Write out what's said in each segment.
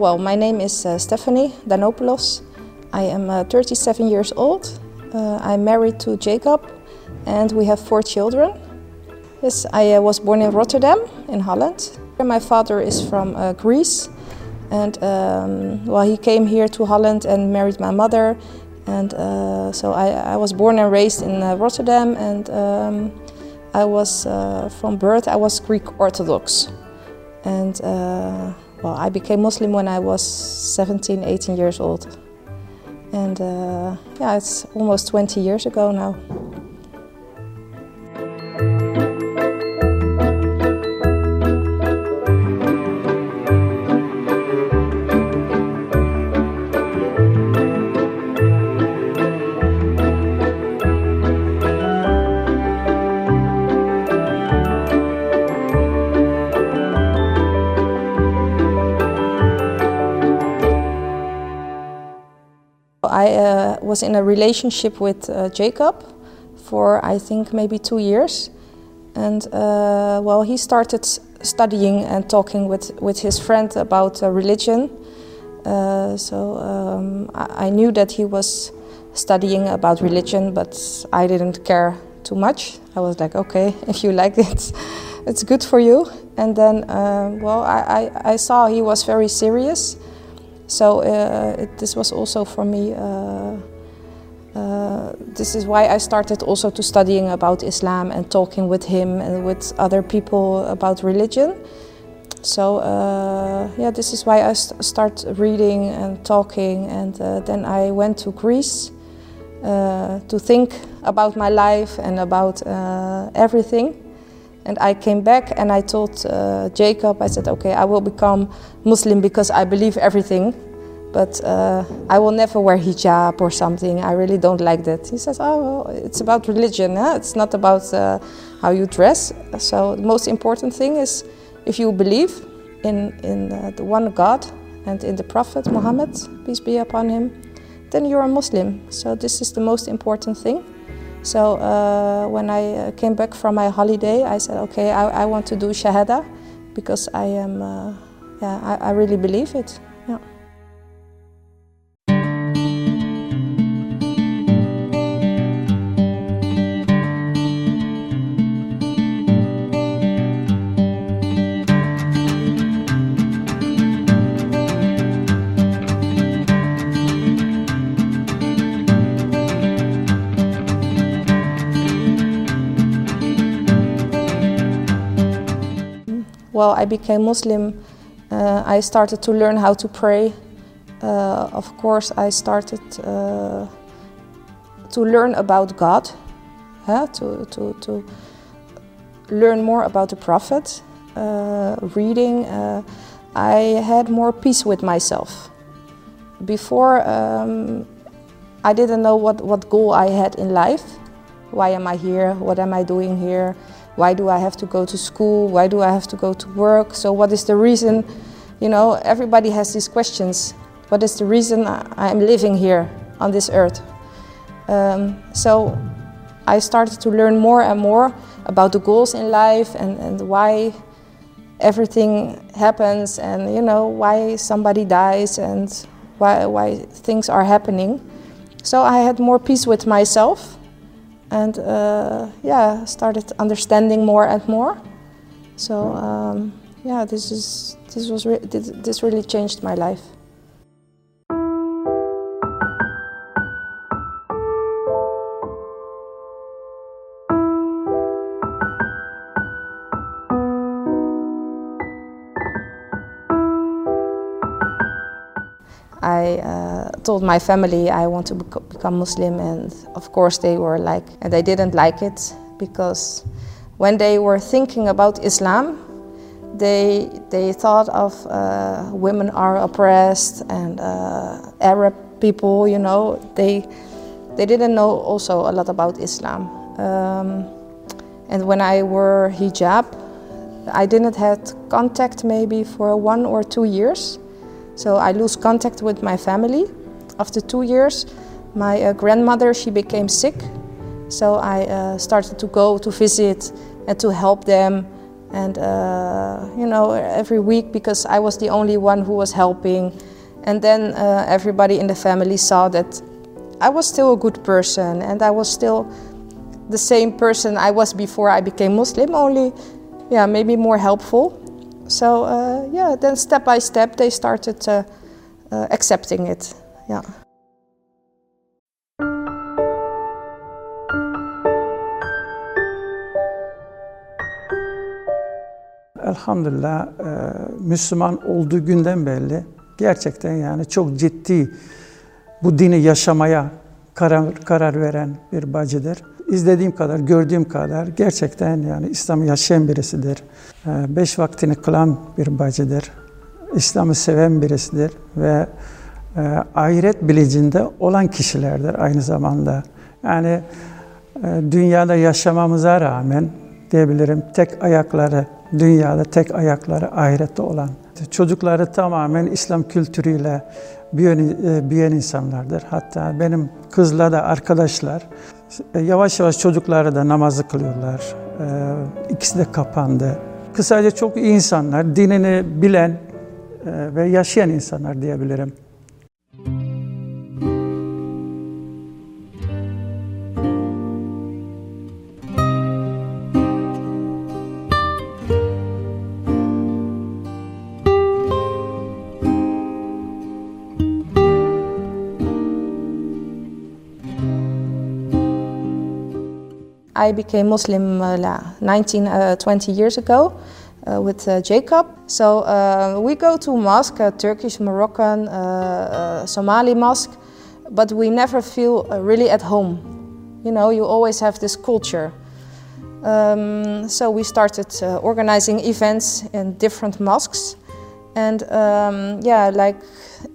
Well, my name is uh, Stephanie Danopoulos. I am uh, 37 years old. Uh, I'm married to Jacob and we have four children. Yes, I uh, was born in Rotterdam, in Holland. My father is from uh, Greece and um, well, he came here to Holland and married my mother. And uh, so I, I, was born and raised in Rotterdam and um, I was from birth, I was Greek Orthodox. And well, I became Muslim when I was 17, 18 years old. And uh, yeah, it's almost 20 years ago now. Was in a relationship with uh, Jacob for I think maybe two years, and uh, well, he started studying and talking with with his friend about uh, religion. Uh, so um, I, I, knew that he was studying about religion, but I didn't care too much. I was like, okay, if you like it, it's good for you. And then, uh, well, I, I, I saw he was very serious so uh, it, this was also for me. Uh, uh, this is why I started also to studying about Islam and talking with him and with other people about religion. So uh, yeah, this is why I st start reading and talking, and uh, then I went to Greece uh, to think about my life and about everything. And I came back and I told uh, Jacob, I said, okay, I will become Muslim because I believe everything, but uh, I will never wear hijab or something. I really don't like that. He says, oh, it's about religion, huh? it's not about uh, how you dress. So the most important thing is if you believe in, in uh, the one God and in the Prophet Muhammad, peace be upon him, then you're a Muslim. So this is the most important thing. So uh, when I uh, came back from my holiday, I said, okay, I, I want to do Shahada because I am, uh, yeah, I, I, really believe it. Yeah. Well, I became Muslim, uh, I started to learn how to pray. Uh, of course, I started uh, to learn about God, huh? to, to, to learn more about the Prophet, uh, reading. Uh, I had more peace with myself. Before, um, I didn't know what, what goal I had in life. Why am I here? What am I doing here? Why do I have to go to school? Why do I have to go to work? So what is the reason? You know, everybody has these questions. What is the reason I'm living here on this earth? Um, so I started to learn more and more about the goals in life and, and why everything happens and you know why somebody dies and why, why things are happening. So I had more peace with myself and uh, yeah, started understanding more and more. So um, yeah, this is this was re this really changed my life. Told my family I want to become Muslim, and of course they were like, and they didn't like it because when they were thinking about Islam, they they thought of uh, women are oppressed and uh, Arab people, you know, they they didn't know also a lot about Islam. Um, and when I wore hijab, I didn't have contact maybe for one or two years. So I lose contact with my family. After two years, my uh, grandmother, she became sick. So I uh, started to go to visit and to help them And, uh, you know, every week because I was the only one who was helping. And then uh, everybody in the family saw that I was still a good person and I was still the same person I was before I became Muslim, only, yeah, maybe more helpful. So, uh, yeah, then step by step they started uh, accepting it. Yeah. elhamdülillah e, Müslüman olduğu günden belli gerçekten yani çok ciddi bu dini yaşamaya karar, karar veren bir bacıdır. İzlediğim kadar, gördüğüm kadar gerçekten yani İslam'ı yaşayan birisidir. E, beş vaktini kılan bir bacıdır. İslam'ı seven birisidir ve e, ahiret bilincinde olan kişilerdir aynı zamanda. Yani dünyada yaşamamıza rağmen diyebilirim tek ayakları dünyada tek ayakları ahirette olan. Çocukları tamamen İslam kültürüyle büyüyen, e, büyüyen insanlardır. Hatta benim kızla da arkadaşlar e, yavaş yavaş çocukları da namazı kılıyorlar. E, ikisi de kapandı. Kısaca çok iyi insanlar, dinini bilen ve yaşayan insanlar diyebilirim. I became Muslim uh, 19, uh, 20 years ago uh, with uh, Jacob. So uh, we go to mosque, Turkish, Moroccan, uh, Somali mosque, but we never feel really at home. You know, you always have this culture. Um, so we started organizing events in different mosques. And um, yeah, like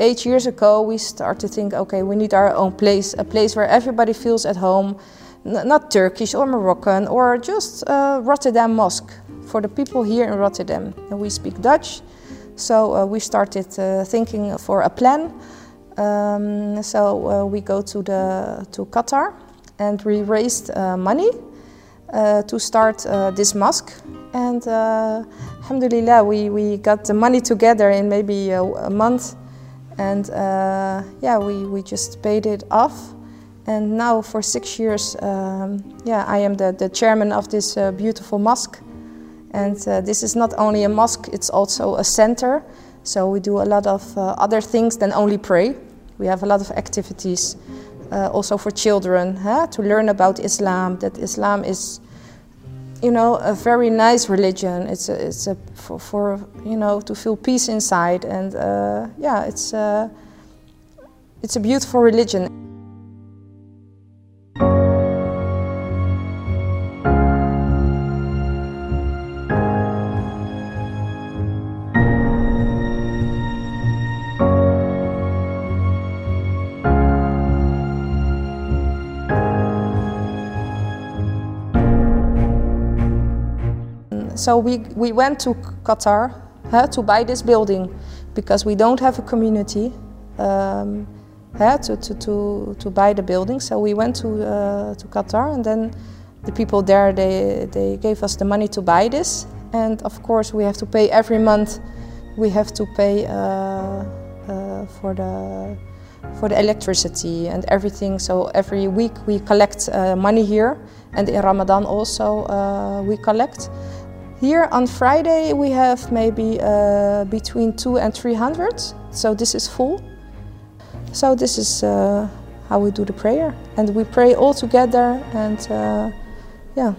eight years ago, we started to think, okay, we need our own place, a place where everybody feels at home, not Turkish or Moroccan or just uh, Rotterdam Mosque for the people here in Rotterdam. And we speak Dutch, so uh, we started uh, thinking for a plan. Um, so uh, we go to the to Qatar, and we raised uh, money uh, to start this mosque. And alhamdulillah, we, we got the money together in maybe a, a month, and yeah, we, we just paid it off. And now for six years, um, yeah, I am the, the chairman of this uh, beautiful mosque. And uh, this is not only a mosque, it's also a center. So we do a lot of uh, other things than only pray. We have a lot of activities uh, also for children huh, to learn about Islam, that Islam is, you know, a very nice religion. It's a, it's a for, for you know, to feel peace inside. And uh, yeah, it's, uh, it's a beautiful religion. So we, we went to Qatar uh, to buy this building because we don't have a community um, uh, to, to, to, to buy the building. So we went to, uh, to Qatar and then the people there, they, they gave us the money to buy this. And of course we have to pay every month, we have to pay uh, uh, for the for the electricity and everything. So every week we collect uh, money here, and in Ramadan also uh, we collect. Here on Friday we have maybe uh, between two and 300, so this is full. So this is uh, how we do the prayer. And we pray all together and uh, yeah.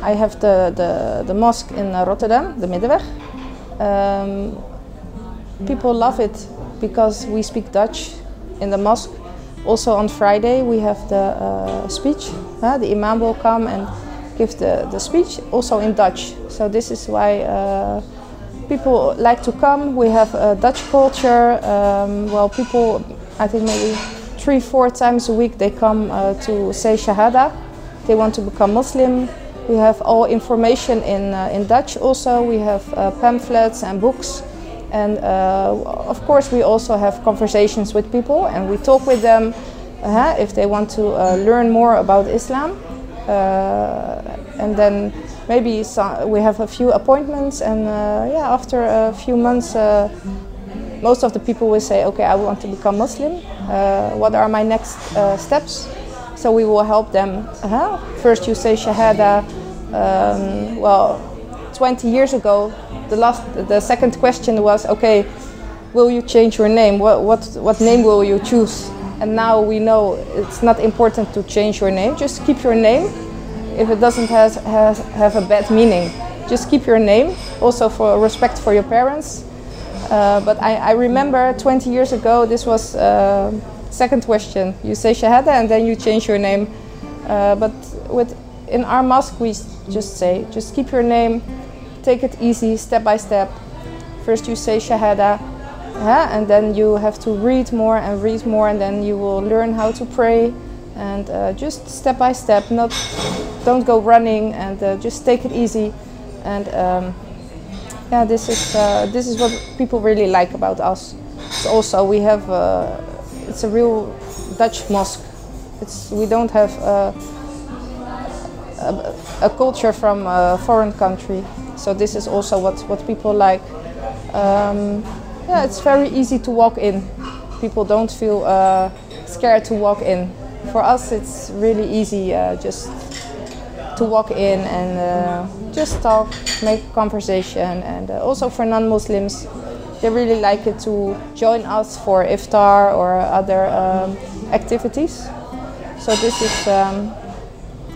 I have the, the, the mosque in Rotterdam, the Middenweg. Um, People love it because we speak Dutch in the mosque. Also on Friday we have the uh, speech. Uh, the imam will come and give the, the speech also in Dutch. So this is why uh, people like to come. We have a Dutch culture. Um, well, people, I think maybe three, four times a week they come uh, to say Shahada. They want to become Muslim. We have all information in, uh, in Dutch also. We have uh, pamphlets and books And uh, of course, we also have conversations with people and we talk with them uh, if they want to uh, learn more about Islam. Uh, and then maybe we have a few appointments, and uh, yeah, after a few months, uh, most of the people will say, "Okay, I want to become Muslim. what are my next steps?" So we will help them. -huh. First, you say Shahada. Um, well, 20 years ago, the last, the second question was, "Okay, will you change your name? What, what, what name will you choose?" And now we know it's not important to change your name, just keep your name. If it doesn't has, has, have a bad meaning, just keep your name, also for respect for your parents. Uh, but I, I, remember 20 years ago, this was uh, second question. You say Shahada and then you change your name. Uh, but with, in our mosque, we just say, just keep your name, take it easy, step by step. First you say Shahada, and then you have to read more and read more and then you will learn how to pray. And uh, just step by step not don't go running and uh, just take it easy. And um, yeah this is uh, this is what people really like about us. It's also we have uh, it's a real Dutch mosque. It's we don't have uh, a, a, culture from a foreign country so this is also what what people like um, yeah, it's very easy to walk in. People don't feel uh, scared to walk in. For us, it's really easy uh, just to walk in and uh, just talk, make conversation. And uh, also for non-Muslims, they really like it to join us for iftar or other um, activities. So this is, um,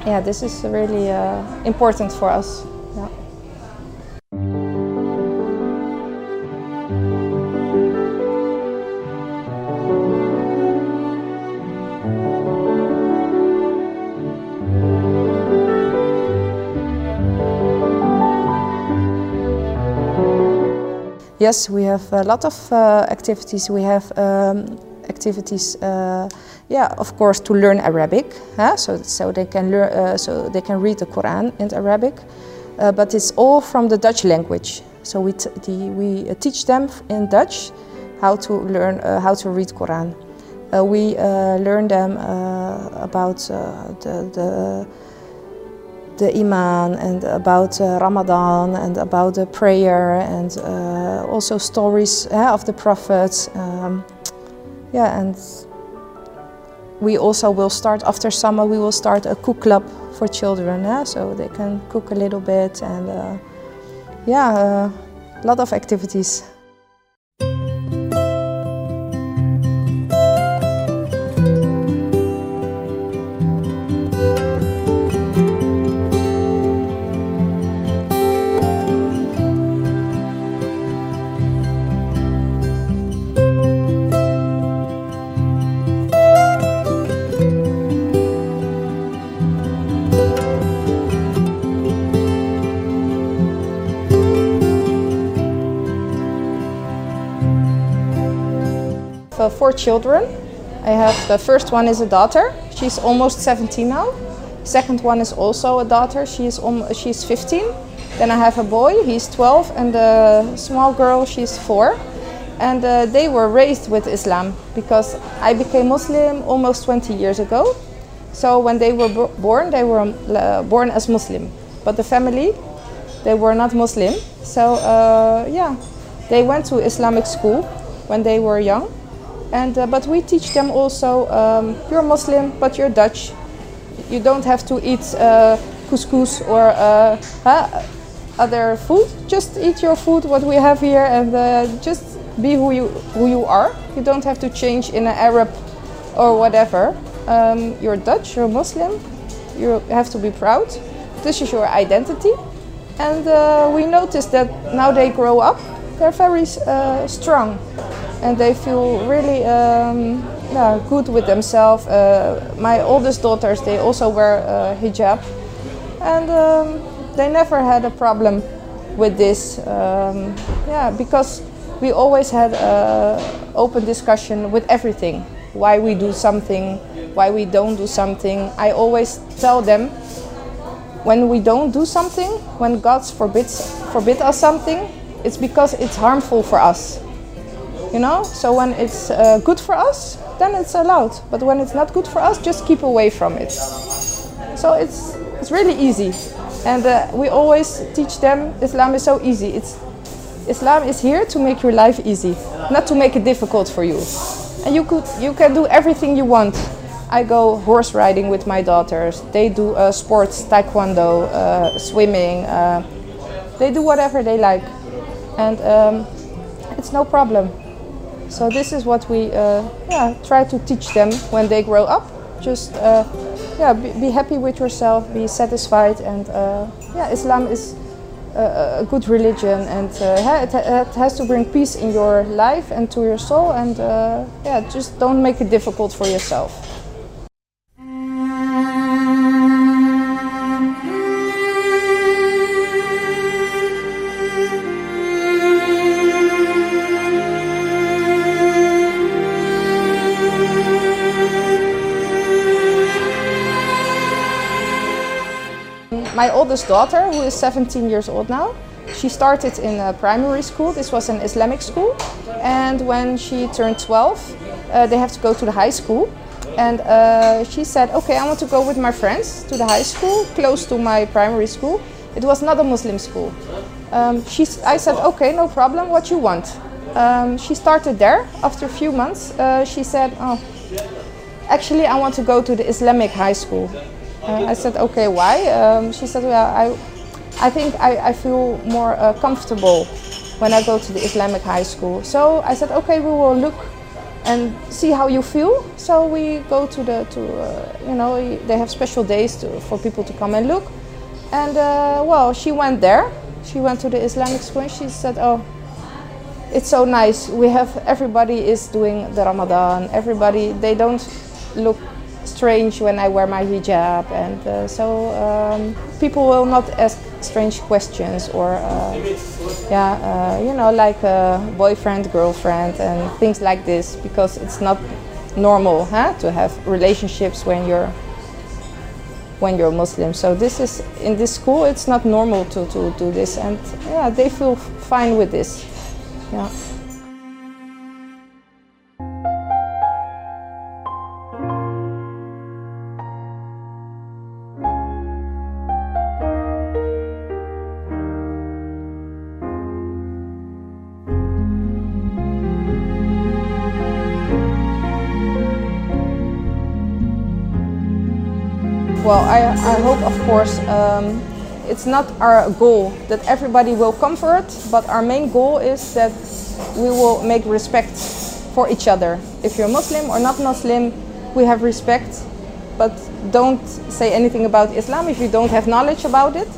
yeah, this is really uh, important for us. Yeah. Yes, we have a lot of uh, activities. We have um, activities, uh, yeah, of course, to learn Arabic, huh? so so they can learn, uh, so they can read the Quran in Arabic, uh, but it's all from the Dutch language. So we the, we teach them in Dutch how to learn uh, how to read Quran. Uh, we learn them about the, the the Iman and about uh, Ramadan and about the prayer and uh, also stories uh, of the prophets. Um, yeah, and we also will start after summer. We will start a cook club for children, yeah? so they can cook a little bit and uh, yeah, a lot of activities. Four children. I have the first one is a daughter. She's almost 17 now. Second one is also a daughter. She's um, she's 15. Then I have a boy. He's 12, and a small girl. She's four. And uh, they were raised with Islam because I became Muslim almost 20 years ago. So when they were born, they were uh, born as Muslim. But the family, they were not Muslim. So uh, yeah, they went to Islamic school when they were young and, uh, but we teach them also, um, you're Muslim, but you're Dutch. You don't have to eat uh, couscous or uh, other food. Just eat your food, what we have here, and uh, just be who you, who you are. You don't have to change in an Arab or whatever. Um, you're Dutch, you're Muslim, you have to be proud. This is your identity. And uh, we notice that now they grow up, they're very uh, strong and they feel really um, yeah, good with themselves. Uh, my oldest daughters, they also wear uh, hijab, and um, they never had a problem with this. Um, yeah, because we always had an open discussion with everything. Why we do something, why we don't do something. I always tell them when we don't do something, when God forbids forbid us something, it's because it's harmful for us. You know? So when it's uh, good for us, then it's allowed. But when it's not good for us, just keep away from it. So it's, it's really easy. And uh, we always teach them Islam is so easy. It's, Islam is here to make your life easy, not to make it difficult for you. And you, could, you can do everything you want. I go horse riding with my daughters. They do uh, sports, taekwondo, uh, swimming. Uh, they do whatever they like. And um, it's no problem. So this is what we uh, yeah, try to teach them when they grow up. Just uh, yeah, be, be, happy with yourself, be satisfied, and uh, yeah, Islam is a, good religion, and uh, it, it, has to bring peace in your life and to your soul, and uh, yeah, just don't make it difficult for yourself. My oldest daughter, who is 17 years old now, she started in a primary school. This was an Islamic school. And when she turned 12, uh, they have to go to the high school. And uh, she said, okay, I want to go with my friends to the high school, close to my primary school. It was not a Muslim school. Um, she, I said, okay, no problem, what you want? Um, she started there. After a few months, uh, she said, oh, actually, I want to go to the Islamic high school. Uh, I said, okay, why? Um, she said, well, I, I think I, I feel more uh, comfortable when I go to the Islamic high school. So I said, okay, we will look and see how you feel. So we go to the, to, uh, you know, they have special days to, for people to come and look. And uh, well, she went there. She went to the Islamic school and she said, oh, it's so nice. We have, everybody is doing the Ramadan. Everybody, they don't look strange when I wear my hijab, and uh, so um, people will not ask strange questions or, uh, yeah, uh, you know, like a boyfriend, girlfriend, and things like this, because it's not normal huh, to have relationships when you're when you're Muslim. So this is in this school, it's not normal to, to do this, and yeah, they feel fine with this. Yeah. Well, I, I hope, of course, um, it's not our goal that everybody will comfort, but our main goal is that we will make respect for each other. If you're Muslim or not Muslim, we have respect, but don't say anything about Islam if you don't have knowledge about it.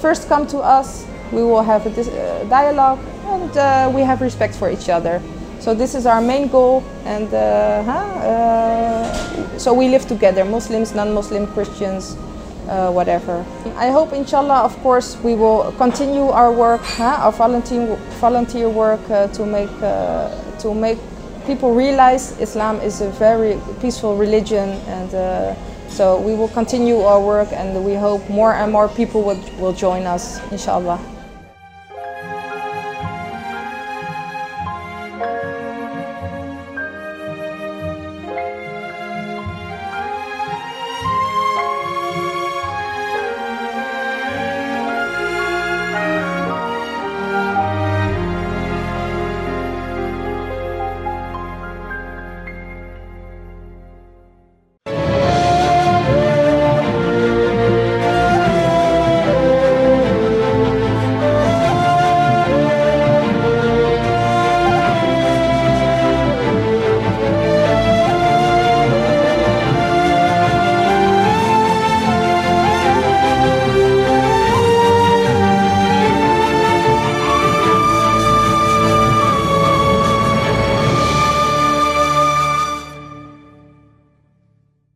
First come to us, we will have a uh, dialogue, and uh, we have respect for each other. So this is our main goal, and uh, huh, uh, so we live together, Muslims, non-Muslim, Christians, uh, whatever. I hope, inshallah, of course, we will continue our work, huh, our volunteer volunteer work uh, to make uh, to make people realize Islam is a very peaceful religion, and uh, so we will continue our work, and we hope more and more people will, will join us, inshallah.